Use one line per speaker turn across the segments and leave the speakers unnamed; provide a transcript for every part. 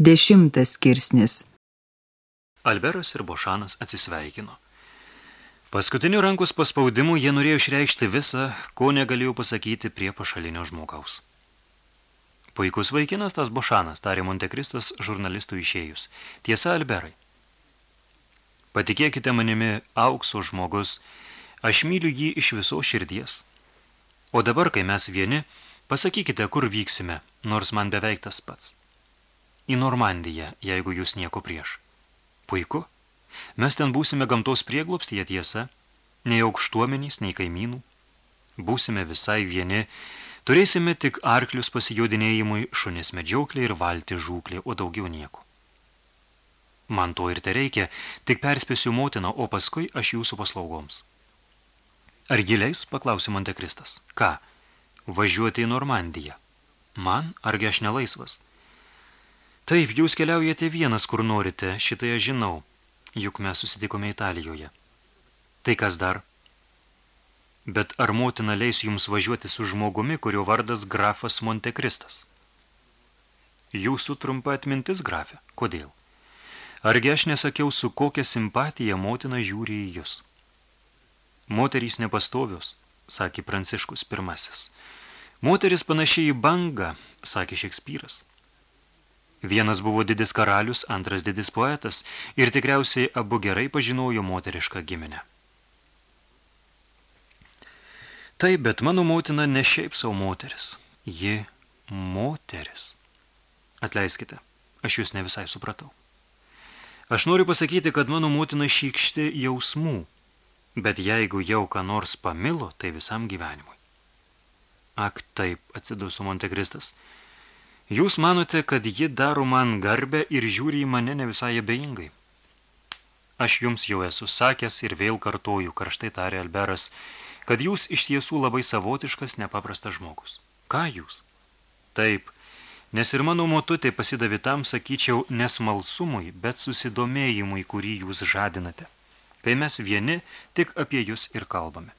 Dešimtas skirsnis.
Alberas ir Bošanas atsisveikino. Paskutiniu rankus paspaudimu jie norėjo išreikšti visą, ko negalėjo pasakyti prie pašalinio žmogaus. Puikus vaikinas tas Bošanas, tarė Montekristas žurnalistų išėjus. Tiesa, Alberai. Patikėkite manimi, aukso žmogus, aš myliu jį iš viso širdies. O dabar, kai mes vieni, pasakykite, kur vyksime, nors man beveik tas pats į Normandiją, jeigu jūs nieko prieš. Puiku. Mes ten būsime gamtos prieglobstyje tiesa, nei aukštuomenys, nei kaimynų. Būsime visai vieni, turėsime tik arklius pasijodinėjimui, šunis medžioklė ir valti žūklė, o daugiau nieko. Man to ir te reikia, tik perspėsiu motiną, o paskui aš jūsų paslaugoms. Ar giliais, paklausė Montekristas. Ką? Važiuoti į Normandiją. Man, argi aš nelaisvas? Taip, jūs keliaujate vienas, kur norite, šitai aš žinau, juk mes susitikome Italijoje. Tai kas dar? Bet ar motina leis jums važiuoti su žmogumi, kurio vardas grafas Montekristas? Jūsų trumpa atmintis, grafė. Kodėl? Argi aš nesakiau, su kokia simpatija motina žiūri į jūs? Moterys nepastovios, sakė Pranciškus pirmasis. Moteris panašiai į bangą, sakė Šekspyras. Vienas buvo didis karalius, antras didis poetas ir tikriausiai abu gerai pažinojo moterišką giminę. Taip, bet mano motina ne šiaip savo moteris. Ji moteris. Atleiskite, aš jūs ne visai supratau. Aš noriu pasakyti, kad mano motina šykšti jausmų, bet jeigu jau ką nors pamilo, tai visam gyvenimui. Ak, taip, atsiduso Montekristas. Jūs manote, kad ji daro man garbę ir žiūri į mane ne visai abejingai. Aš jums jau esu sakęs ir vėl kartoju, karštai tarė Alberas, kad jūs iš tiesų labai savotiškas, nepaprastas žmogus. Ką jūs? Taip, nes ir mano motutė pasidavė tam, sakyčiau, nesmalsumui, bet susidomėjimui, kurį jūs žadinate. Kai mes vieni, tik apie jūs ir kalbame.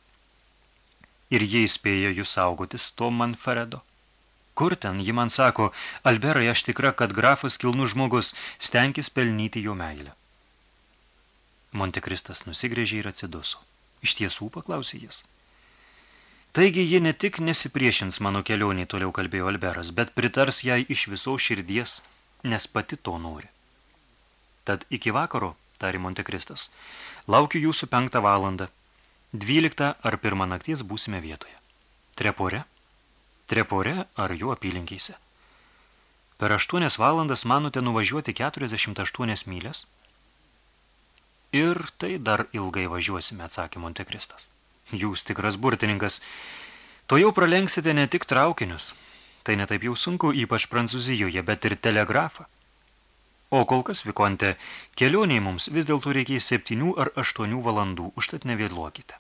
Ir jie įspėja jūs saugotis to Manfredo. Kur ten, ji man sako, Alberai, aš tikra, kad grafas kilnus žmogus stenkis pelnyti jo meilę. Montekristas nusigrėžė ir atsiduso. Iš tiesų, paklausė jis. Taigi ji ne tik nesipriešins mano kelionį, toliau kalbėjo Alberas, bet pritars jai iš viso širdies, nes pati to nori. Tad iki vakaro, tari Montekristas, laukiu jūsų penktą valandą. Dvyliktą ar pirmą nakties būsime vietoje. Trepore? Trepore ar jų apylinkeise. Per aštuonias valandas manote nuvažiuoti 48 mylės? Ir tai dar ilgai važiuosime, atsakė Montekristas. Jūs tikras burtininkas. To jau pralenksite ne tik traukinius. Tai netaip jau sunku, ypač Prancūzijoje, bet ir telegrafą. O kol kas, Vikonte, kelioniai mums vis dėlto reikės septynių ar aštuonių valandų, užtat nevėluokite.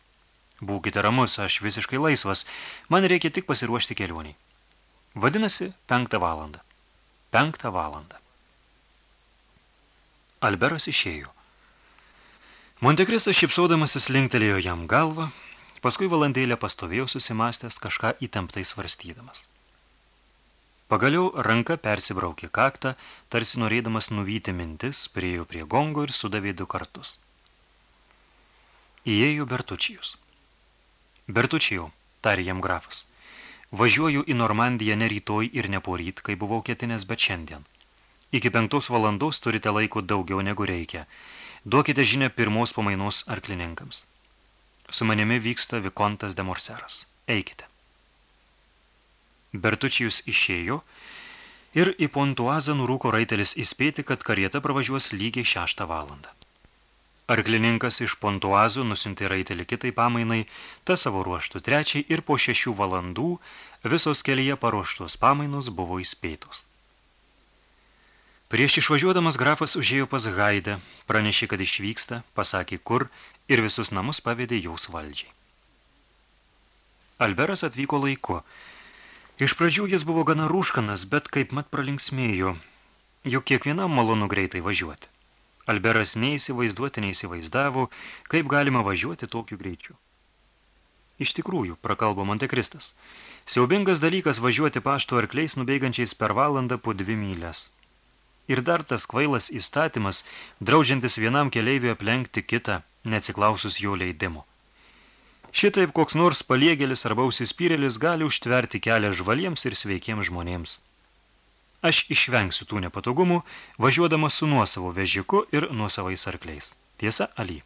Būkite ramus, aš visiškai laisvas. Man reikia tik pasiruošti kelioniai. Vadinasi, penktą valandą. Penktą valandą. Alberas išėjo. Montekristas šipsodamasis linktelėjo jam galvą, paskui valandėlę pastovėjo susimastęs kažką įtemptai svarstydamas. Pagaliau ranka persibraukė kaktą, tarsi norėdamas nuvyti mintis, priejo prie gongo ir sudavė du kartus. Įėjo Bertučijus. Bertučijau, tarė jam grafas, važiuoju į Normandiją ne rytoj ir ne poryt, kai buvau ketinęs, bet šiandien. Iki penktos valandos turite laiko daugiau negu reikia. Duokite žinę pirmos pamainos arklininkams. Su manimi vyksta Vikontas de Morseras. Eikite. Bertučijus išėjo ir į Pontuazą nurūko raitelis įspėti, kad karieta pravažiuos lygiai šeštą valandą. Arklininkas iš Pontuazų nusintė raitelį kitai pamainai, ta savo ruoštų trečiai ir po šešių valandų visos kelyje paruoštos pamainos buvo įspėtos. Prieš išvažiuodamas grafas užėjo pas Haidę, pranešė, kad išvyksta, pasakė kur ir visus namus pavedė jaus valdžiai. Alberas atvyko laiku. Iš pradžių jis buvo gana rūškanas, bet kaip mat pralinksmėjo, juk kiekvienam malonu greitai važiuoti. Alberas neįsivaizduoti neįsivaizdavo, kaip galima važiuoti tokiu greičiu. Iš tikrųjų, prakalbo Montekristas, siaubingas dalykas važiuoti pašto arkliais nubėgančiais per valandą po dvi mylės. Ir dar tas kvailas įstatymas, draužiantis vienam keleiviui aplenkti kitą, neatsiklausus jo leidimo. Šitaip koks nors paliegėlis arba užsispyrėlis gali užtverti kelią žvaliems ir sveikiems žmonėms. Aš išvengsiu tų nepatogumų, važiuodamas su nuosavo vežiku ir nuosavais arkliais. Tiesa, Ali.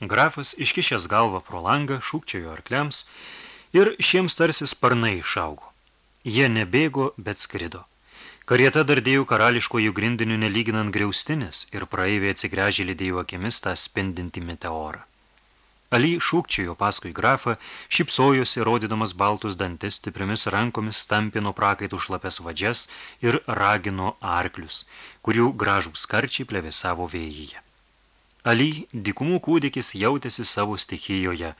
Grafas iškišęs galvą pro langą, šūkčiojo arkliams ir šiems tarsi sparnai išaugo. Jie nebėgo, bet skrido. Karieta dardėjo karališkojų grindinių nelyginant griaustinis ir praeivė atsigręžė lydėjo akimis tą spindintį meteorą. Ali šūkčiojo paskui grafą, šipsojosi, rodydamas baltus dantis, stipriamis rankomis stampino prakaitų šlapes vadžias ir ragino arklius, kurių gražų skarčiai plevėsavo vėjyje. Ali, dikumų kūdikis, jautėsi savo stichijoje.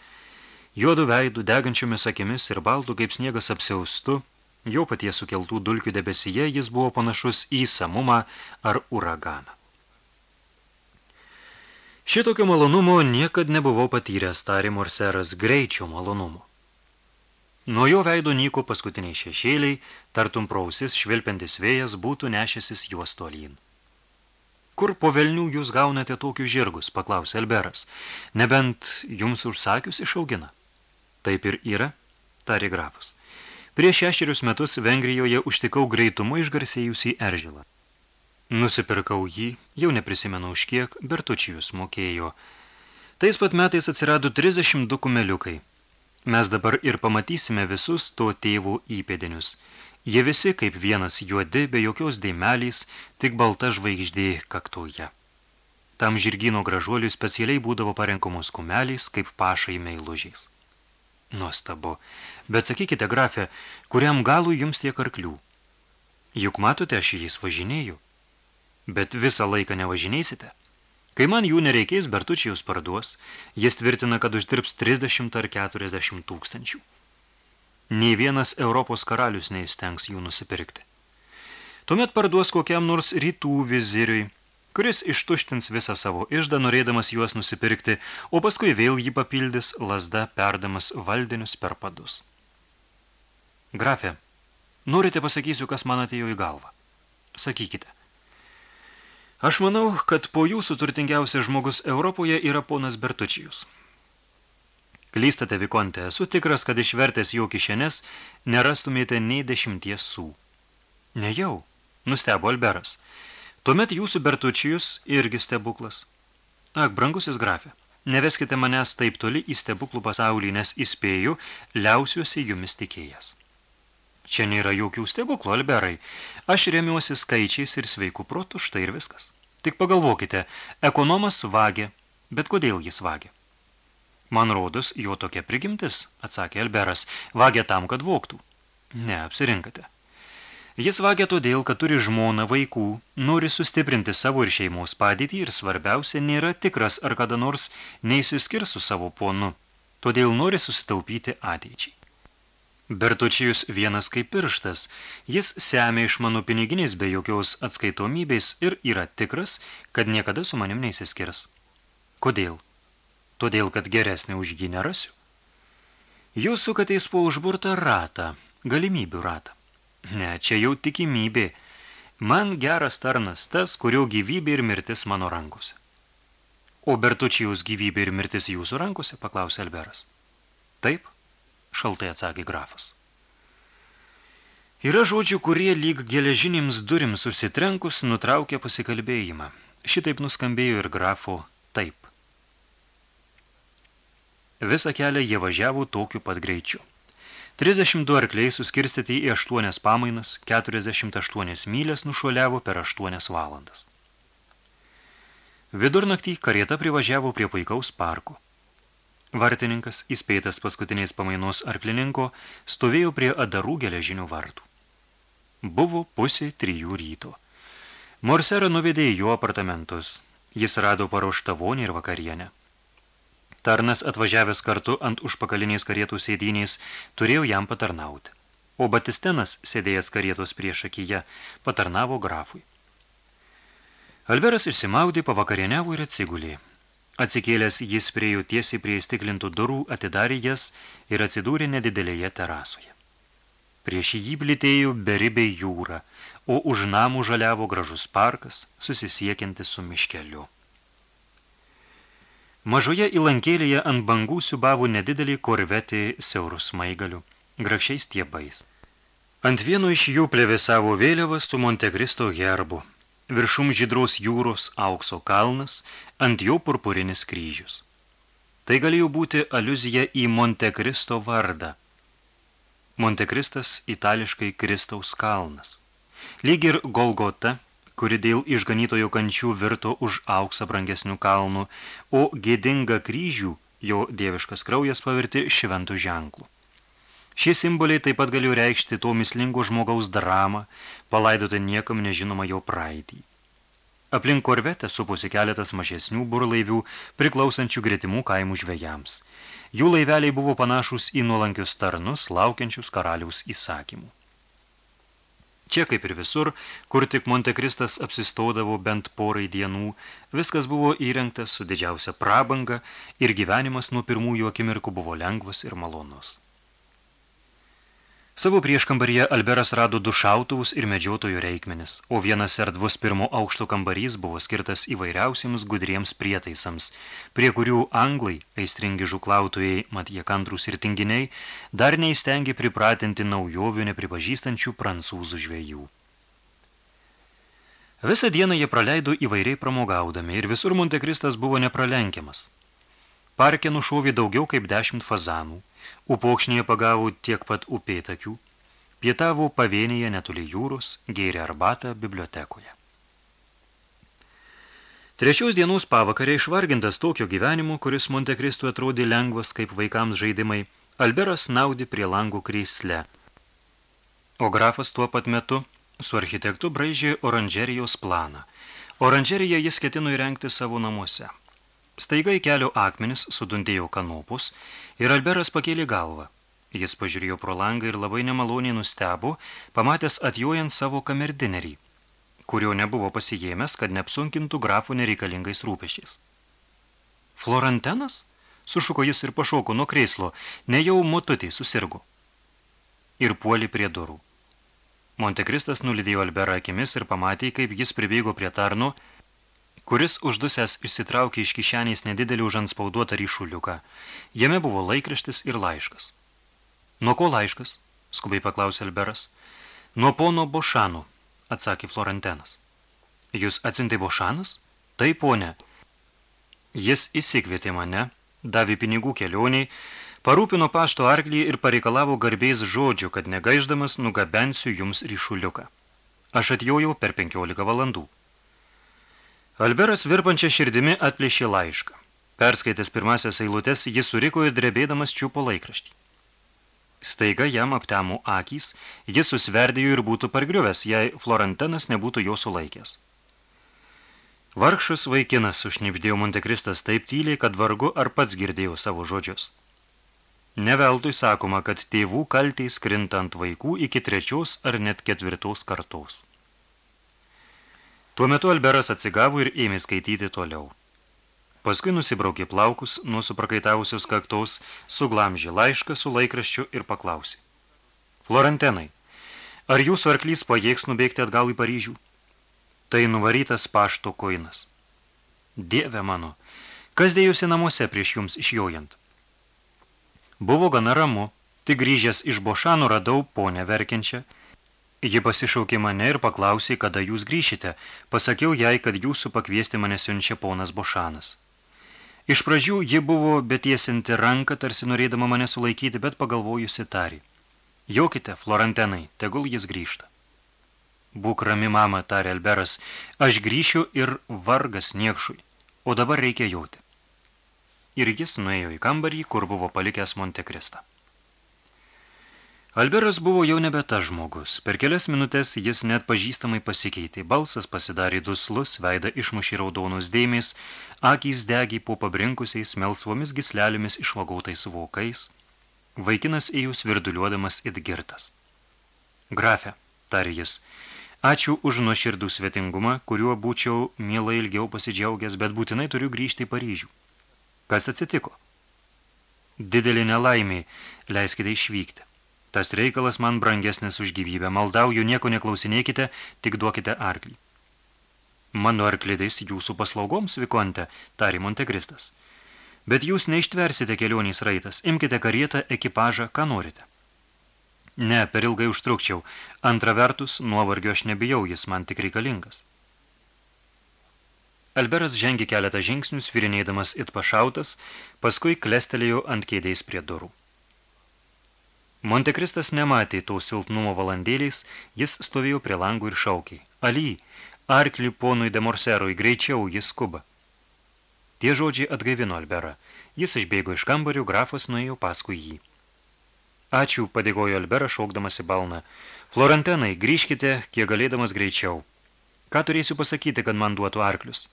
Juodų veidų, degančiomis akimis ir baltų kaip sniegas apsiaustu, Jo paties sukeltų dulkių debesyje jis buvo panašus į samumą ar uraganą. Šitokio malonumo niekad nebuvau patyręs, tarė morseras, greičio malonumo. Nuo jo veido nyko paskutiniai šešėliai, tartum prausis švilpiantis vėjas būtų nešęsis juos tolyn. Kur po velnių jūs gaunate tokius žirgus, paklausė Alberas, nebent jums užsakius išaugina. Taip ir yra, tarė grafas. Prieš šešerius metus Vengrijoje užtikau greitumu išgarsėjusį eržilą. Nusipirkau jį, jau neprisimenu už kiek, Bertučijus mokėjo. Tais pat metais atsirado 32 kumeliukai. Mes dabar ir pamatysime visus to tėvų įpėdinius. Jie visi kaip vienas juodi, be jokios deimelės, tik balta žvaigždė kaktoje. Tam žirgino gražuoliui specialiai būdavo parenkamos kumelės kaip pašai meilužiais. Nuostabu. Bet sakykite, grafė, kuriam galų jums tiek arklių? Juk matote, aš jais važinėju. Bet visą laiką nevažinėsite. Kai man jų nereikės, Bertučiaus parduos, jis tvirtina, kad uždirbs 30 ar 40 tūkstančių. Nei vienas Europos karalius neįstengs jų nusipirkti. Tuomet parduos kokiam nors rytų viziriui, kuris ištuštins visą savo išdą, norėdamas juos nusipirkti, o paskui vėl jį papildys lasda perdamas valdinius per padus. Grafė, norite pasakysiu, kas man atėjo į galvą? Sakykite. Aš manau, kad po jūsų turtingiausias žmogus Europoje yra ponas Bertučijus. Klystate, Vikonte, esu tikras, kad išvertęs jo kišenes nerastumėte nei dešimties sų. Nejau, nustebo Alberas. Tuomet jūsų Bertučijus irgi stebuklas. Ak, brangusis grafė, neveskite manęs taip toli į stebuklų pasaulį, nes įspėju, liausiuosi jumis tikėjęs. Čia nėra jokių stebuklų, Alberai. Aš remiuosi skaičiais ir sveiku protu, štai ir viskas. Tik pagalvokite, ekonomas vagė, bet kodėl jis vagė? Man rodos, jo tokia prigimtis, atsakė Alberas, vagė tam, kad voktų. Ne, apsirinkate. Jis vagia todėl, kad turi žmoną vaikų, nori sustiprinti savo ir šeimos padėtį ir svarbiausia nėra tikras, ar kada nors neįsiskirs su savo ponu, todėl nori susitaupyti ateičiai. Bertučijus vienas kaip pirštas, jis semia iš mano piniginės be jokios atskaitomybės ir yra tikras, kad niekada su manim neįsiskirs. Kodėl? Todėl, kad geresnį už jį nerasiu. Jūs sukatės po užburtą ratą, galimybių ratą. Ne, čia jau tikimybė. Man geras tarnas tas, kurio gyvybė ir mirtis mano rankose. O Bertučijaus gyvybė ir mirtis jūsų rankose, paklausė Alberas. Taip, šaltai atsakė grafas. Yra žodžių, kurie lyg geležinėms durims susitrenkus nutraukė pasikalbėjimą. Šitaip nuskambėjo ir grafo taip. Visą kelią jie važiavo tokiu pat greičiu. 32 arkliai suskirstyti į 8 pamainas, 48 mylės nušuoliavo per 8 valandas. Vidurnaktį karieta privažiavo prie puikaus parko. Vartininkas, įspėtas paskutiniais pamainos arklininko, stovėjo prie adarų geležinių vartų. Buvo pusė trijų ryto. Morsera nuvedė į jo apartamentus. Jis rado paruoštą vonį ir vakarienę. Tarnas atvažiavęs kartu ant užpakaliniais karietų sėdynės turėjo jam patarnauti. O Batistenas, sėdėjęs karietos prieš akiją, patarnavo grafui. Alberas išsimaudė, pavakarieniavo ir atsigulė. Atsikėlęs jis priejo tiesiai prie stiklintų durų, atidarė jas ir atsidūrė nedidelėje terasoje. Prieš jį blitėjo beribė jūra, o už namų žaliavo gražus parkas, susisiekiantis su miškeliu. Mažoje įlankėlėje ant bangų siubavo nedidelį korvetį siaurus maigalių, grakščiais tiebais. Ant vieno iš jų plevėsavo vėliavas su Montekristo herbu. Viršum žydros jūros aukso kalnas, ant jo purpurinis kryžius. Tai galėjo būti aliuzija į Montekristo vardą. Montekristas itališkai Kristaus kalnas. Lyg ir Golgota – kuri dėl išganytojo kančių virto už auksą brangesnių kalnų, o gėdingą kryžių jo dieviškas kraujas pavirti šventų ženklų. Šie simboliai taip pat galėjo reikšti to mislingo žmogaus dramą, palaidoti niekam nežinoma jo praeitį. Aplink korvetę supusi keletas mažesnių burlaivių, priklausančių gretimų kaimų žvejams. Jų laiveliai buvo panašus į nuolankius tarnus, laukiančius karaliaus įsakymų. Čia, kaip ir visur, kur tik Montekristas apsistodavo bent porai dienų, viskas buvo įrengtas su didžiausia prabanga ir gyvenimas nuo pirmųjų akimirkų buvo lengvas ir malonus. Savo prieškambaryje Alberas rado du šautuvus ir medžiotojų reikmenis, o vienas erdvus pirmo aukšto kambarys buvo skirtas įvairiausiems gudriems prietaisams, prie kurių anglai, aistringi žuklautojai, mat jie kantrus ir tinginiai, dar neįstengi pripratinti naujovių nepripažįstančių prancūzų žvėjų. Visą dieną jie praleido įvairiai pramogaudami ir visur Montekristas buvo nepralenkiamas. Parke nušovė daugiau kaip dešimt fazanų, upokšnėje pagavo tiek pat upėtakių, pietavo pavienėje netoli jūros, gėrė arbatą bibliotekoje. Trečios dienos pavakarė išvargintas tokio gyvenimo, kuris Montekristui atrodė lengvas kaip vaikams žaidimai, Alberas naudė prie langų krėsle. O grafas tuo pat metu su architektu braižė oranžerijos planą. Oranžeriją jis ketino įrengti savo namuose. Staiga į kelio akmenis sudundėjo kanopus ir Alberas pakėlė galvą. Jis pažiūrėjo pro langą ir labai nemaloniai nustebo, pamatęs atjojant savo kamerdinerį, kurio nebuvo pasijėmęs, kad neapsunkintų grafų nereikalingais rūpešiais. Florentenas? Sušuko jis ir pašoko nuo kreislo, ne jau motutį susirgo. Ir puoli prie durų. Montekristas nulidėjo Alberą akimis ir pamatė, kaip jis pribėgo prie tarno, kuris uždusęs išsitraukė iš kišenės nedidelį užanspauduotą ryšuliuką. Jame buvo laikraštis ir laiškas. Nuo ko laiškas? skubiai paklausė Alberas. Nuo pono Bošano, atsakė Florentenas. Jūs atsintai Bošanas? Tai, ponė. Jis įsikvietė mane, davė pinigų kelioniai, parūpino pašto arklį ir pareikalavo garbės žodžių, kad negaiždamas nugabensiu jums ryšuliuką. Aš atjojau per 15 valandų. Alberas virpančia širdimi atplėšė laišką. Perskaitęs pirmasias eilutes, jis suriko ir drebėdamas čiupo laikraštį. Staiga jam aptemų akys, jis susverdėjo ir būtų pargriuvęs, jei Florentinas nebūtų jo sulaikęs. Vargšas vaikinas sušnipdėjo Montekristas taip tyliai, kad vargu ar pats girdėjo savo žodžius. Neveltui sakoma, kad tėvų kaltiai skrinta ant vaikų iki trečios ar net ketvirtos kartos. Tuo metu Alberas atsigavo ir ėmė skaityti toliau. Paskui nusibraukė plaukus nuo suprakaitavusios kaktaus, suglamžė laišką su laikraščiu ir paklausė. Florentenai, ar jūsų arklys pajėgs nubėgti atgal į Paryžių? Tai nuvarytas pašto koinas. Dieve mano, kas dėjusi namuose prieš jums išjojant? Buvo gana ramu, tik grįžęs iš Bošanų radau ponę verkiančią, Ji pasišaukė mane ir paklausė, kada jūs grįšite. Pasakiau jai, kad jūsų pakviesti mane siunčia ponas Bošanas. Iš pradžių ji buvo betiesinti ranką, tarsi norėdama mane sulaikyti, bet pagalvojusi tarį. Jokite, Florentenai, tegul jis grįžta. Būk rami, mama, tarė Alberas, aš grįšiu ir vargas niekšui, o dabar reikia jauti. Ir jis nuėjo į kambarį, kur buvo palikęs Montekristą. Alberas buvo jau nebe tas žmogus. Per kelias minutės jis net pažįstamai pasikeitė. Balsas pasidarė duslus, veidą išmušė raudonus dėmės, akys degė po pabrinkusiais melsvomis gislelėmis išvagautais vokais. Vaikinas ėjus virduliuodamas it girtas. Grafe, tarė jis, ačiū už nuoširdų svetingumą, kuriuo būčiau mielai ilgiau pasidžiaugęs, bet būtinai turiu grįžti į Paryžių. Kas atsitiko? Didelė nelaimė, leiskite išvykti. Tas reikalas man brangesnis už gyvybę. Maldauju, nieko neklausinėkite, tik duokite arklį. Mano arklidais jūsų paslaugoms, Vikonte, tari Montekristas. Bet jūs neištversite kelionės raitas. Imkite karietą, ekipažą, ką norite. Ne, per ilgai užtrukčiau. Antra vertus, nuovargio aš nebijau, jis man tik reikalingas. Alberas žengė keletą žingsnių, svirinėdamas it pašautas, paskui klestelėjo ant kėdės prie durų. Montekristas nematė to silpnumo valandėliais, jis stovėjo prie langų ir šaukė. Ali, arklį ponui de Morserui, greičiau, jis skuba. Tie žodžiai atgaivino Alberą. Jis išbėgo iš kambario, grafas nuėjo paskui jį. Ačiū, padėgojo Alberą, šaukdamas į balną. Florentenai, grįžkite, kiek galėdamas greičiau. Ką turėsiu pasakyti, kad man duotų arklius?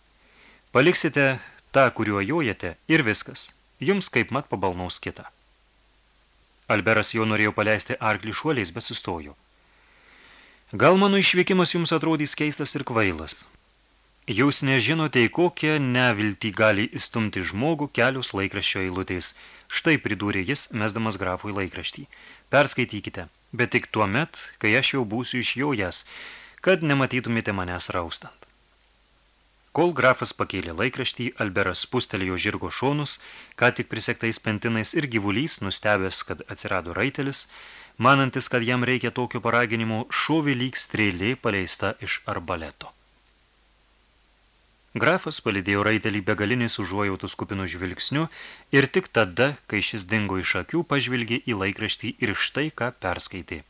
Paliksite tą, kuriuo jojate, ir viskas. Jums kaip mat pabalnaus kitą. Alberas jau norėjo paleisti arklį šuoliais, bet sustojo. Gal mano išvykimas jums atrodys keistas ir kvailas. Jūs nežinote, į kokią neviltį gali įstumti žmogų kelius laikraščio eilutės. Štai pridūrė jis, mesdamas grafui laikraštį. Perskaitykite, bet tik tuo met, kai aš jau būsiu išjojęs, kad nematytumėte manęs raustant. Kol grafas pakėlė laikraštį, Alberas spustelėjo žirgo šonus, ką tik prisektais pentinais ir gyvulys, nustebęs, kad atsirado raitelis, manantis, kad jam reikia tokio paraginimo, šovė lyg strėlė paleista iš arbaleto. Grafas palidėjo raitelį begalinės užuojautus kupinų žvilgsniu ir tik tada, kai šis dingo iš akių, pažvilgė į laikraštį ir štai ką perskaitė.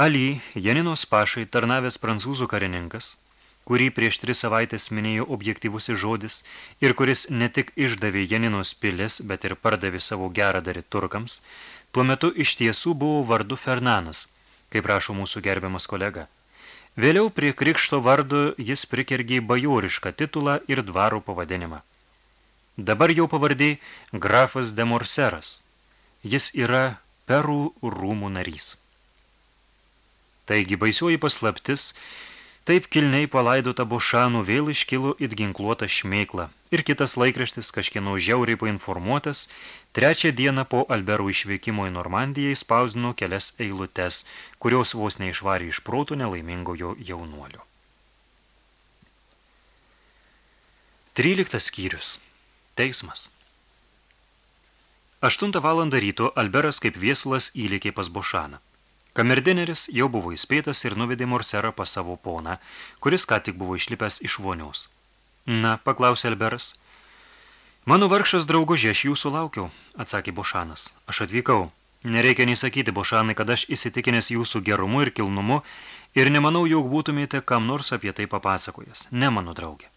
Ali, Janinos pašai, tarnavęs prancūzų karininkas, kurį prieš tris savaitės minėjo objektyvusi žodis ir kuris ne tik išdavė Janinos pilis, bet ir pardavė savo gerą darį turkams, tuo metu iš tiesų buvo vardu Fernanas, kaip rašo mūsų gerbiamas kolega. Vėliau prie krikšto vardu jis prikergė bajorišką titulą ir dvarų pavadinimą. Dabar jau pavardė grafas de Morseras. Jis yra Perų rūmų narys. Taigi baisioji paslaptis Taip kilniai palaidota Bošanų vėl iškilo it ginkluota šmėkla. Ir kitas laikraštis, kažkieno žiauriai painformuotas, trečią dieną po Alberų išvykimo į Normandiją spausdino kelias eilutes, kurios vos neišvarė iš protų nelaimingojo jaunuolio. 13 skyrius. Teismas. 8 valandą ryto Alberas kaip viesulas įlėkė pas Bošaną. Kamerdineris jau buvo įspėtas ir nuvedė Morserą pas savo poną, kuris ką tik buvo išlipęs iš voniaus. Na, paklausė Alberas. Mano vargšas draugužė, aš jūsų laukiau, atsakė Bošanas. Aš atvykau. Nereikia nei sakyti, Bošanai, kad aš įsitikinęs jūsų gerumu ir kilnumu ir nemanau, jog būtumėte kam nors apie tai papasakojęs. Ne, mano draugė.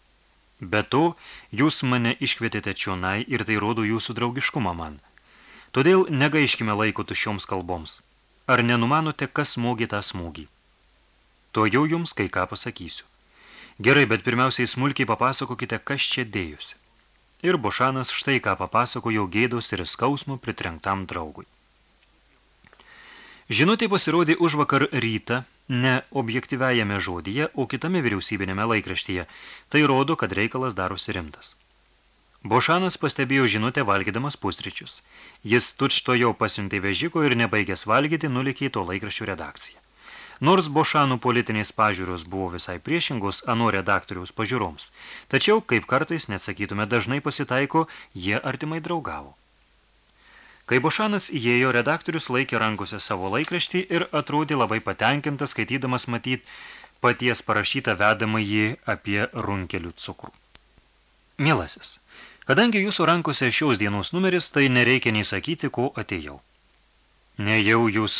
Be to, jūs mane iškvietėte čionai ir tai rodo jūsų draugiškumą man. Todėl negaiškime laiko tušioms kalboms. Ar nenumanote, kas smogė tą smūgį? To jau jums kai ką pasakysiu. Gerai, bet pirmiausiai smulkiai papasakokite, kas čia dėjusi. Ir Bošanas štai ką papasakojo gėdos ir skausmo pritrenktam draugui. Žinutė pasirodė už vakar rytą, ne objektyviajame žodyje, o kitame vyriausybinėme laikraštyje. Tai rodo, kad reikalas darosi rimtas. Bošanas pastebėjo žinutę valgydamas pusryčius. Jis tučto jau pasiuntė vežiko ir nebaigęs valgyti nulikė to laikraščių redakciją. Nors Bošanų politinės pažiūros buvo visai priešingos ano redaktoriaus pažiūroms, tačiau, kaip kartais, nesakytume, dažnai pasitaiko, jie artimai draugavo. Kai Bošanas įėjo, redaktorius laikė rankose savo laikraštį ir atrodė labai patenkintas, skaitydamas matyt paties parašytą vedamą jį apie runkelių cukrų. Mielasis, Kadangi jūsų rankose šios dienos numeris, tai nereikia nei sakyti, ko atėjau. Nejau jūs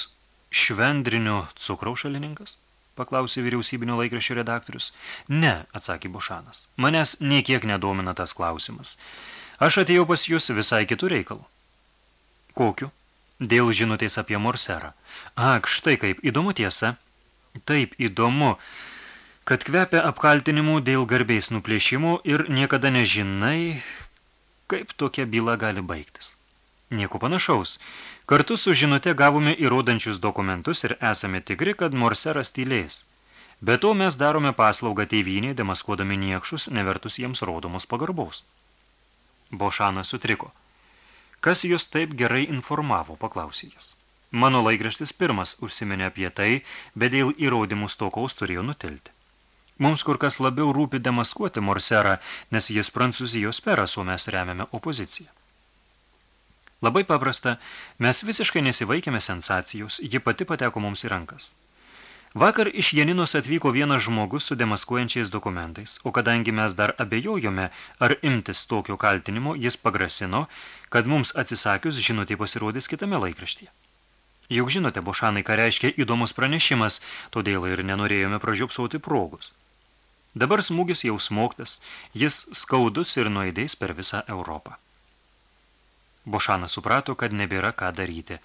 švendrinio cukraus šalininkas? paklausė vyriausybinio laikraščio redaktorius. Ne, atsakė Bošanas. Manęs niekiek nedomina tas klausimas. Aš atėjau pas jūs visai kitų reikalų. Kokiu? Dėl žinutės apie Morserą. Ak, štai kaip, įdomu tiesa. Taip, įdomu kad kvepia apkaltinimų dėl garbės nuplėšimų ir niekada nežinai, Kaip tokia byla gali baigtis? Nieko panašaus. Kartu su žinute gavome įrodančius dokumentus ir esame tikri, kad Morseras tylės. Be to mes darome paslaugą tėvynė, demaskuodami niekšus, nevertus jiems rodomos pagarbaus. Bošanas sutriko. Kas jūs taip gerai informavo, paklausė jas. Mano laikraštis pirmas užsiminė apie tai, bet dėl įrodymų stokaus turėjo nutilti. Mums kur kas labiau rūpi demaskuoti Morserą, nes jis prancūzijos peras, o mes remiame opoziciją. Labai paprasta, mes visiškai nesivaikėme sensacijos, ji pati pateko mums į rankas. Vakar iš Janinos atvyko vienas žmogus su demaskuojančiais dokumentais, o kadangi mes dar abejojome, ar imtis tokio kaltinimo, jis pagrasino, kad mums atsisakius žinutė pasirodys kitame laikraštyje. Juk žinote, Bošanai, ką reiškia įdomus pranešimas, todėl ir nenorėjome pražiupsauti progus. Dabar smūgis jau smogtas, jis skaudus ir nuaidės per visą Europą. Bošanas suprato, kad nebėra ką daryti.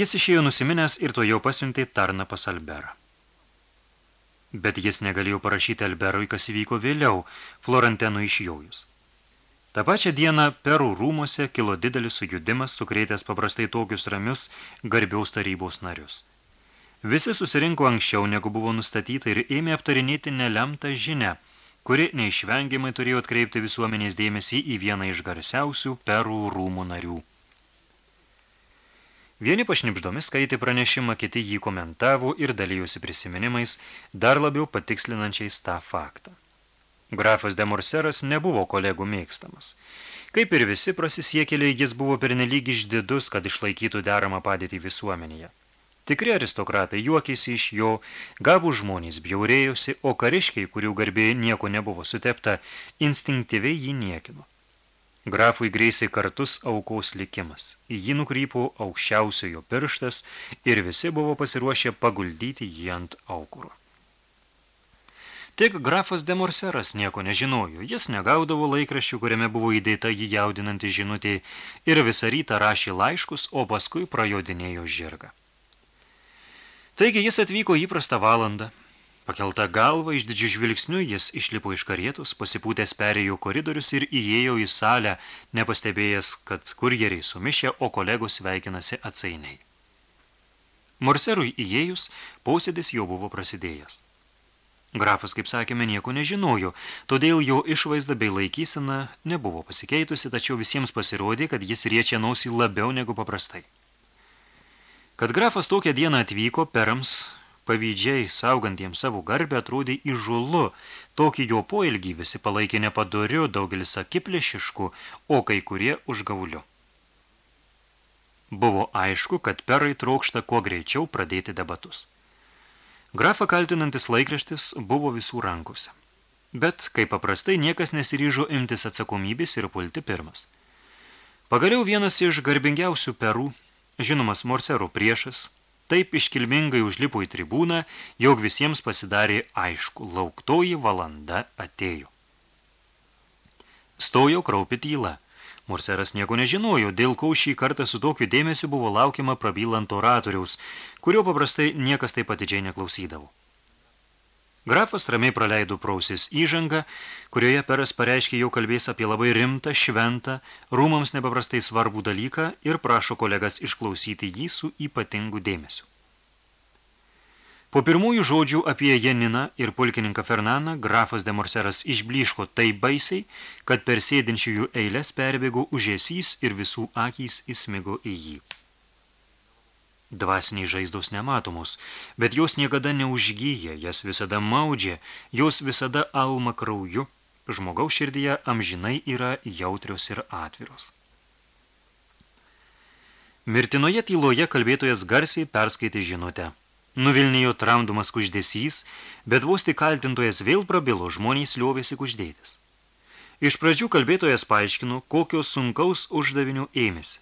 Jis išėjo nusiminęs ir to jau pasiuntė tarną pas Alberą. Bet jis negalėjo parašyti Alberui, kas įvyko vėliau, Florentenų išjaujus. Ta pačią dieną Perų rūmose kilo didelis sujudimas, sukrėtęs paprastai tokius ramius garbiaus tarybos narius. Visi susirinko anksčiau, negu buvo nustatyta ir ėmė aptarinėti nelemtą žinę, kuri neišvengiamai turėjo atkreipti visuomenės dėmesį į vieną iš garsiausių Perų rūmų narių. Vieni pašnipždomis skaitė pranešimą, kiti jį komentavo ir dalyjosi prisiminimais, dar labiau patikslinančiais tą faktą. Grafas de Morseras nebuvo kolegų mėgstamas. Kaip ir visi prasisiekėliai, jis buvo pernelyg išdidus, kad išlaikytų deramą padėtį visuomenėje. Tikri aristokratai juokėsi iš jo, gavų žmonės bjaurėjosi, o kariškiai, kurių garbėjai nieko nebuvo sutepta, instinktyviai jį niekino. Grafui greisiai kartus aukos likimas. Į jį nukrypo aukščiausiojo pirštas ir visi buvo pasiruošę paguldyti jį ant aukuro. Tik grafas de Morseras nieko nežinojo. Jis negaudavo laikraščių, kuriame buvo įdėta jį jaudinanti žinutė ir visą rytą rašė laiškus, o paskui prajodinėjo žirgą. Taigi jis atvyko įprastą valandą, Pakelta galva iš didžių žvilgsnių jis išlipo iš karietos, pasipūtęs perėjo koridorius ir įėjo į salę, nepastebėjęs, kad kurjeriai sumišė, o kolegos sveikinasi atsainiai. Morserui įėjus, posėdis jau buvo prasidėjęs. Grafas, kaip sakėme, nieko nežinojo, todėl jo išvaizda bei laikysena nebuvo pasikeitusi, tačiau visiems pasirodė, kad jis riečia nausį labiau negu paprastai. Kad grafas tokią dieną atvyko, perams pavydžiai saugantiems savo garbę atrodė įžulu, tokį jo poelgį visi palaikė nepadoriu, daugelis akiplėšišku, o kai kurie užgauliu. Buvo aišku, kad perai trokšta kuo greičiau pradėti debatus. Grafą kaltinantis laikraštis buvo visų rankose. Bet, kaip paprastai, niekas nesiryžo imtis atsakomybės ir pulti pirmas. Pagaliau vienas iš garbingiausių perų, žinomas Morserų priešas, taip iškilmingai užlipo į tribūną, jog visiems pasidarė aišku, lauktoji valanda atėjo. Stojo kraupi tyla. Morseras nieko nežinojo, dėl ko šį kartą su tokiu dėmesiu buvo laukiama prabylant oratoriaus, kurio paprastai niekas taip atidžiai neklausydavo. Grafas ramiai praleido prausis įžangą, kurioje peras pareiškė jau kalbės apie labai rimtą, šventą, rūmams nepaprastai svarbų dalyką ir prašo kolegas išklausyti jį su ypatingu dėmesiu. Po pirmųjų žodžių apie Janiną ir pulkininką Fernaną, grafas de Morseras išbliško taip baisiai, kad per sėdinčiųjų eilės perbėgo užėsys ir visų akys įsmigo į jį. Dvasiniai žaizdos nematomos, bet jos niekada neužgyja, jas visada maudžia, jos visada alma krauju, žmogaus širdyje amžinai yra jautrios ir atviros. Mirtinoje tyloje kalbėtojas garsiai perskaitė žinutę. Nuvilnijo tramdomas kuždesys, bet vos tik kaltintojas vėl prabilo, žmonės liovėsi kuždėtis. Iš pradžių kalbėtojas paaiškino, kokios sunkaus uždavinių ėmėsi.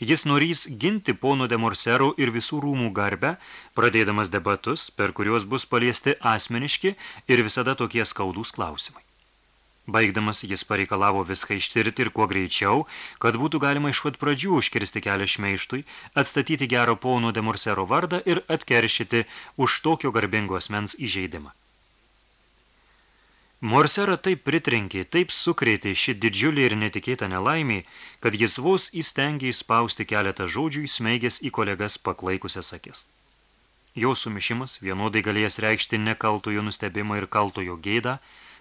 Jis norys ginti pono de Morsero ir visų rūmų garbę, pradėdamas debatus, per kuriuos bus paliesti asmeniški ir visada tokie skaudūs klausimai. Baigdamas jis pareikalavo viską ištirti ir kuo greičiau, kad būtų galima iš pat pradžių užkirsti kelią šmeištui, atstatyti gero pono de Morsero vardą ir atkeršyti už tokio garbingo asmens įžeidimą. Morsera taip pritrenkė, taip sukrėtė ši didžiulė ir netikėta nelaimė, kad jis vos įstengė įspausti keletą žodžių įsmeigęs į kolegas paklaikusias akis. Jo sumišimas, vienodai galėjęs reikšti nekaltojo nustebimą ir kaltojo gėdą,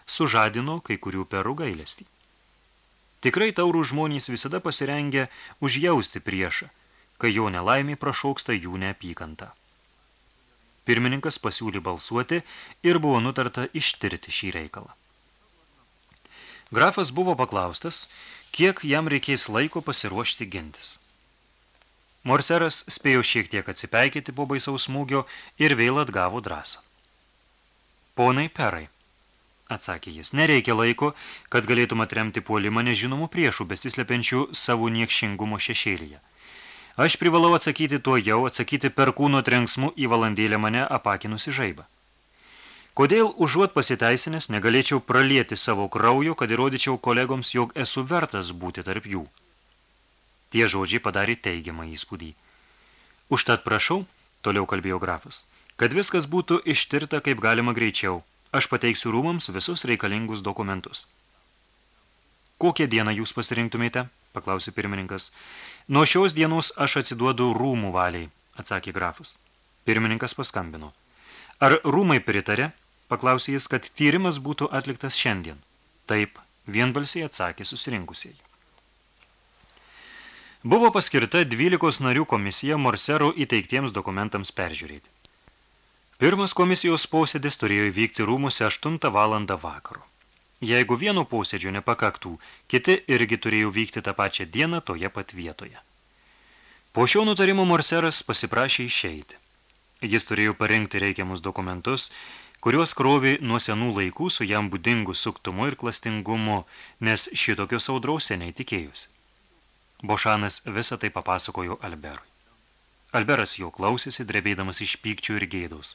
sužadino kai kurių perų gailestį. Tikrai taurų žmonės visada pasirengę užjausti priešą, kai jo nelaimiai prašauksta jų neapykantą. Pirmininkas pasiūlė balsuoti ir buvo nutarta ištirti šį reikalą. Grafas buvo paklaustas, kiek jam reikės laiko pasiruošti gintis. Morseras spėjo šiek tiek atsipeikėti po baisaus smūgio ir vėl atgavo drąsą. Ponai perai, atsakė jis, nereikia laiko, kad galėtum atremti puolimą nežinomų priešų, besislepiančių savo niekšingumo šešėlyje. Aš privalau atsakyti tuo jau, atsakyti per kūno trenksmų į valandėlę mane apakinusi žaibą. Kodėl užuot pasiteisinęs negalėčiau pralieti savo kraujo, kad įrodyčiau kolegoms, jog esu vertas būti tarp jų? Tie žodžiai padarė teigiamą įspūdį. Užtat prašau, toliau kalbėjo grafas, kad viskas būtų ištirta kaip galima greičiau. Aš pateiksiu rūmams visus reikalingus dokumentus. Kokią dieną jūs pasirinktumėte? Paklausė pirmininkas. Nuo šios dienos aš atsiduodu rūmų valiai, atsakė grafas. Pirmininkas paskambino. Ar rūmai pritarė? Paklausė jis, kad tyrimas būtų atliktas šiandien. Taip, vienbalsiai atsakė susirinkusieji. Buvo paskirta 12 narių komisija Morserų įteiktiems dokumentams peržiūrėti. Pirmas komisijos posėdis turėjo įvykti rūmuse 8 valandą vakaro. Jeigu vieno posėdžio nepakaktų, kiti irgi turėjo vykti tą pačią dieną toje pat vietoje. Po šio nutarimo Morseras pasiprašė išeiti. Jis turėjo parengti reikiamus dokumentus, kuriuos krovė nuo senų laikų su jam būdingu suktumu ir klastingumu, nes šitokios audraus seniai tikėjusi. Bošanas visą tai papasakojo Alberui. Alberas jo klausėsi, drebėdamas iš pykčių ir gėdos.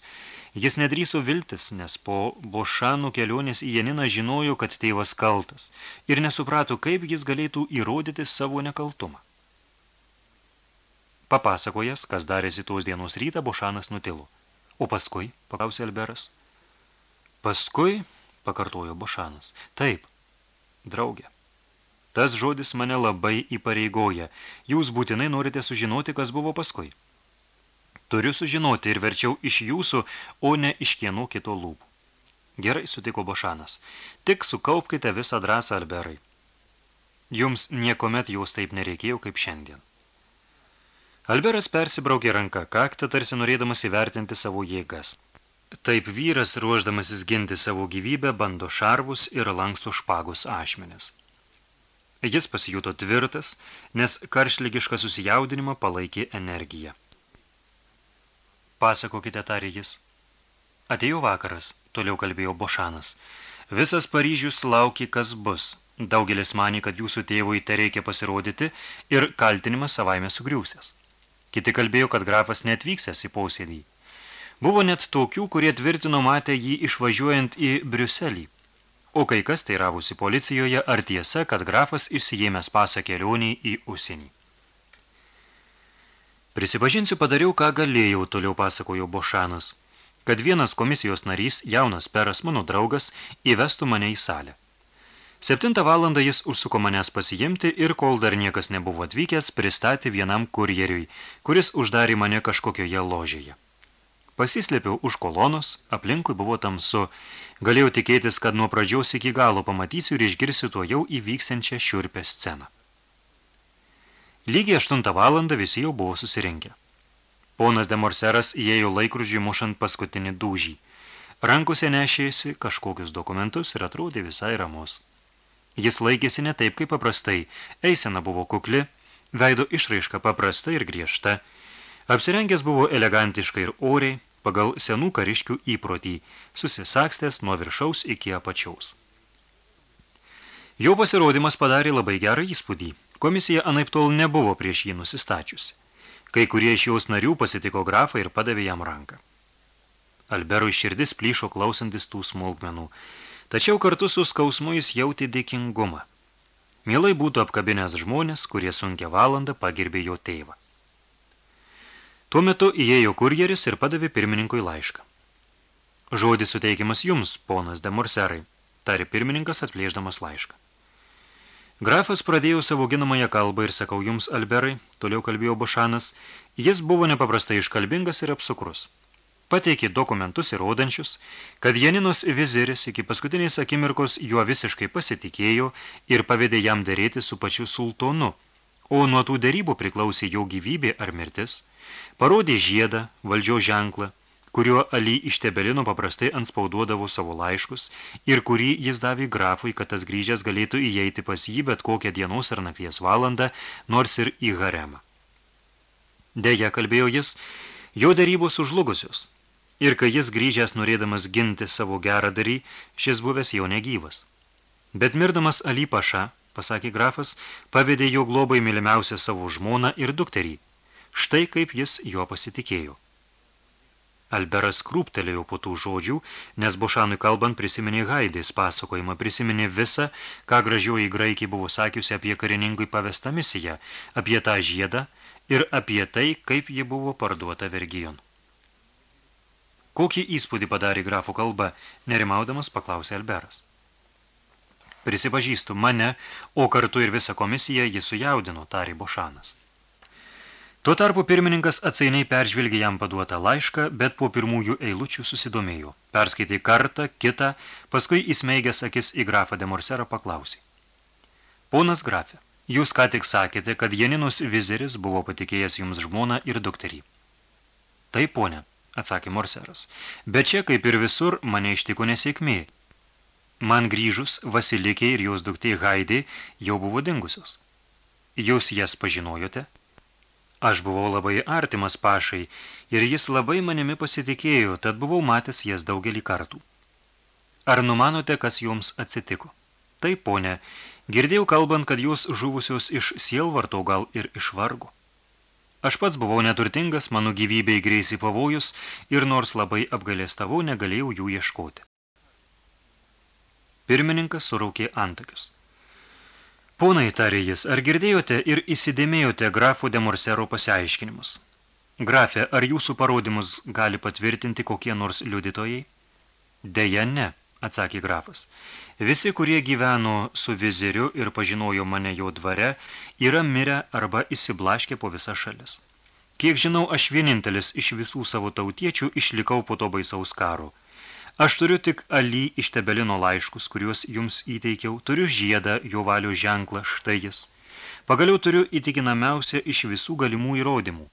Jis nedryso viltis, nes po Bošanų kelionės į Janiną žinojo, kad tėvas kaltas, ir nesuprato, kaip jis galėtų įrodyti savo nekaltumą. Papasakojęs, kas darėsi tos dienos rytą, Bošanas nutilo. O paskui, paklausė Alberas. Paskui, pakartojo Bošanas. Taip, draugė. Tas žodis mane labai įpareigoja. Jūs būtinai norite sužinoti, kas buvo paskui. Turiu sužinoti ir verčiau iš jūsų, o ne iš kieno kito lūpų. Gerai, sutiko Bošanas. Tik sukaupkite visą drąsą, Alberai. Jums niekomet jos taip nereikėjo kaip šiandien. Alberas persibraukė ranką kaktą, tarsi norėdamas įvertinti savo jėgas. Taip vyras, ruoždamasis ginti savo gyvybę, bando šarvus ir lankstų špagus ašmenis. Jis pasijuto tvirtas, nes karšlygišką susijaudinimą palaikė energiją. Pasakokite, tarė jis. Atėjo vakaras, toliau kalbėjo Bošanas. Visas Paryžius laukė, kas bus. Daugelis manė, kad jūsų tėvui te reikia pasirodyti ir kaltinimas savaime sugriūsės. Kiti kalbėjo, kad grafas netvyksęs į posėdį. Buvo net tokių, kurie tvirtino matę jį išvažiuojant į Briuselį. O kai kas teiravusi policijoje, ar tiesa, kad grafas išsijėmęs pasą kelionį į užsienį. Prisipažinsiu, padariau, ką galėjau, toliau pasakojo Bošanas, kad vienas komisijos narys, jaunas peras, mano draugas, įvestų mane į salę. Septintą valandą jis užsuko manęs pasiimti ir, kol dar niekas nebuvo atvykęs, pristatė vienam kurjeriui, kuris uždarė mane kažkokioje ložėje. Pasislėpiau už kolonos, aplinkui buvo tamsu. Galėjau tikėtis, kad nuo pradžiaus iki galo pamatysiu ir išgirsiu to jau įvyksiančią šiurpę sceną. Lygiai 8 valandą visi jau buvo susirinkę. Ponas de Morseras įėjo laikrodžiui mušant paskutinį dūžį. Rankose nešėsi kažkokius dokumentus ir atrodė visai ramus. Jis laikėsi ne taip, kaip paprastai. Eisena buvo kukli, veido išraiška paprasta ir griežta. Apsirengęs buvo elegantiškai ir oriai, pagal senų kariškių įprotį, susisakstęs nuo viršaus iki apačiaus. Jo pasirodymas padarė labai gerą įspūdį. Komisija anaiptol nebuvo prieš jį nusistačiusi. Kai kurie iš jaus narių pasitiko grafą ir padavė jam ranką. Alberui širdis plyšo klausantis tų smulkmenų, tačiau kartu su skausmu jis jautė dėkingumą. Mielai būtų apkabinęs žmonės, kurie sunkia valandą pagirbė jo tėvą. Tuo metu įėjo kurjeris ir padavė pirmininkui laišką. Žodis suteikiamas jums, ponas de Morserai, tarė pirmininkas atplėždamas laišką. Grafas pradėjo savo ginamąją kalbą ir sakau jums, Alberai, toliau kalbėjo Bošanas, jis buvo nepaprastai iškalbingas ir apsukrus. pateikė dokumentus įrodančius, kad Janinos viziris iki paskutinės akimirkos juo visiškai pasitikėjo ir pavedė jam dėrėti su pačiu sultonu, o nuo tų dėrybų priklausė jo gyvybė ar mirtis, parodė žiedą, valdžio ženklą, kuriuo Ali iš Tebelino paprastai anspauduodavo savo laiškus ir kurį jis davė grafui, kad tas grįžęs galėtų įeiti pas jį bet kokią dienos ar nakties valandą, nors ir į haremą. Deja, kalbėjo jis, jo darybos užlugusios, ir kai jis grįžęs norėdamas ginti savo gerą darį, šis buvęs jau negyvas. Bet mirdamas Ali Paša, pasakė grafas, pavedė jo globai mylimiausią savo žmoną ir dukterį. Štai kaip jis jo pasitikėjo. Alberas krūptelėjo po tų žodžių, nes Bošanui kalbant prisiminė Haidės pasakojimą, prisiminė visą, ką gražioji graikį buvo sakiusi apie karininkui pavestą misiją, apie tą žiedą ir apie tai, kaip ji buvo parduota vergijon. Kokį įspūdį padarė grafų kalba, nerimaudamas paklausė Alberas. Prisipažįstu mane, o kartu ir visą komisiją jis sujaudino, tarė Bošanas. Tuo tarpu pirmininkas atsainiai peržvilgė jam paduotą laišką, bet po pirmųjų eilučių susidomėjo. Perskaitė kartą, kitą, paskui įsmeigęs akis į grafą de Morserą paklausė. Ponas grafė, jūs ką tik sakėte, kad Janinos vizeris buvo patikėjęs jums žmoną ir dukterį. Taip, ponė, atsakė Morseras, bet čia, kaip ir visur, mane ištiko nesėkmė. Man grįžus, Vasilikė ir jos duktė Haidė jau buvo dingusios. Jūs jas pažinojote? Aš buvau labai artimas pašai ir jis labai manimi pasitikėjo, tad buvau matęs jas daugelį kartų. Ar numanote, kas jums atsitiko? Taip, ponė, girdėjau kalbant, kad jūs žuvusios iš sielvarto gal ir iš vargo. Aš pats buvau neturtingas, mano gyvybei greisi pavojus ir nors labai apgalėstavau, negalėjau jų ieškoti. Pirmininkas suraukė antakius. Ponai, tarė jis, ar girdėjote ir įsidėmėjote grafų de Morsero pasiaiškinimus? Grafė, ar jūsų parodymus gali patvirtinti kokie nors liudytojai? Deja, ne, atsakė grafas. Visi, kurie gyveno su viziriu ir pažinojo mane jo dvare, yra mirę arba įsiblaškę po visą šalis. Kiek žinau, aš vienintelis iš visų savo tautiečių išlikau po to baisaus karo – Aš turiu tik Ali iš Tebelino laiškus, kuriuos jums įteikiau, turiu žiedą, jo valio ženklą, štai jis. Pagaliau turiu įtikinamiausią iš visų galimų įrodymų.